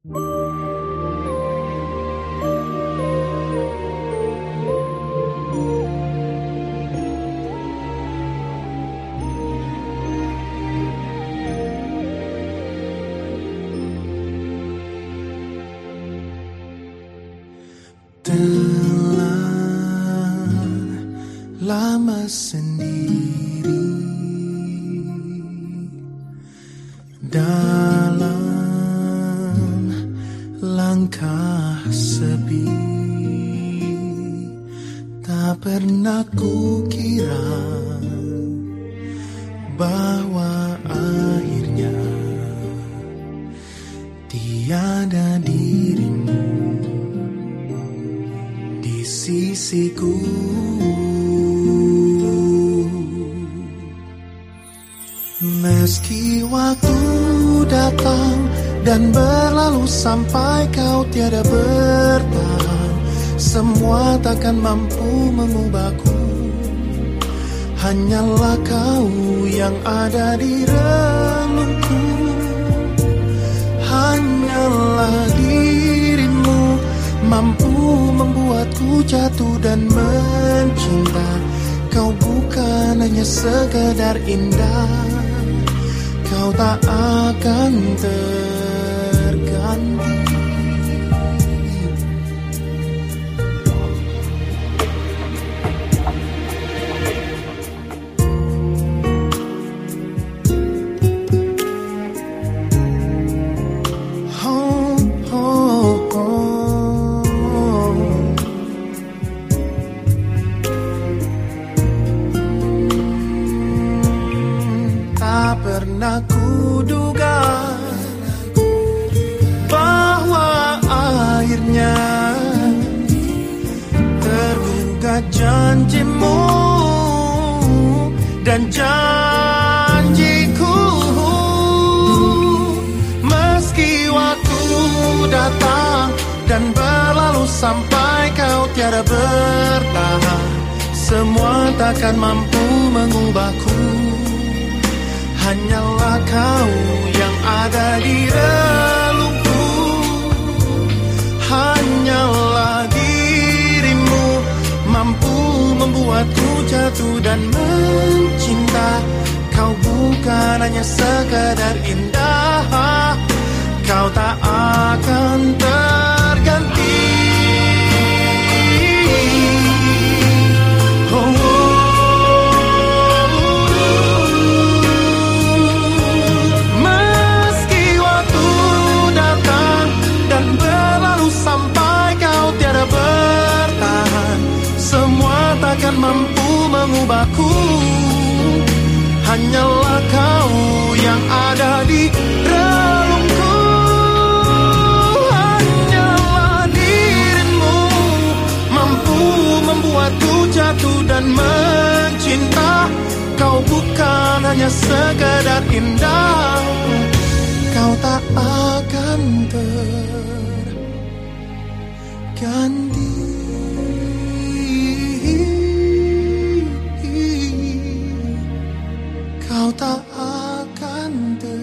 Telah lama sendiri langkah sepi? Tak pernah kukira bahwa akhirnya tiada dirimu di sisiku. Meski waktu datang dan berlalu sampai kau tiada bertahan. Semua takkan mampu mengubahku. Hanyalah kau yang ada di relungku Hanyalah dirimu mampu membuatku jatuh dan mencinta. Kau bukan hanya sekedar indah. Kau tak akan terganti Oh, oh, oh. Tak pernah kuduga janjiku meski waktu datang dan berlalu sampai kau tiada bertahan semua takkan mampu mengubahku. Hanyalah kau yang ada di relungku. Hanyalah dirimu Mampu membuatku jatuh dan mencinta Kau bukan hanya sekadar indah. Kau tak akan terganti. Mampu mengubahku Hanyalah kau yang ada di relungku. Hanyalah dirimu Mampu membuatku jatuh dan mencinta. Kau bukan hanya sekedar indah Kau tak akan terganti. 的。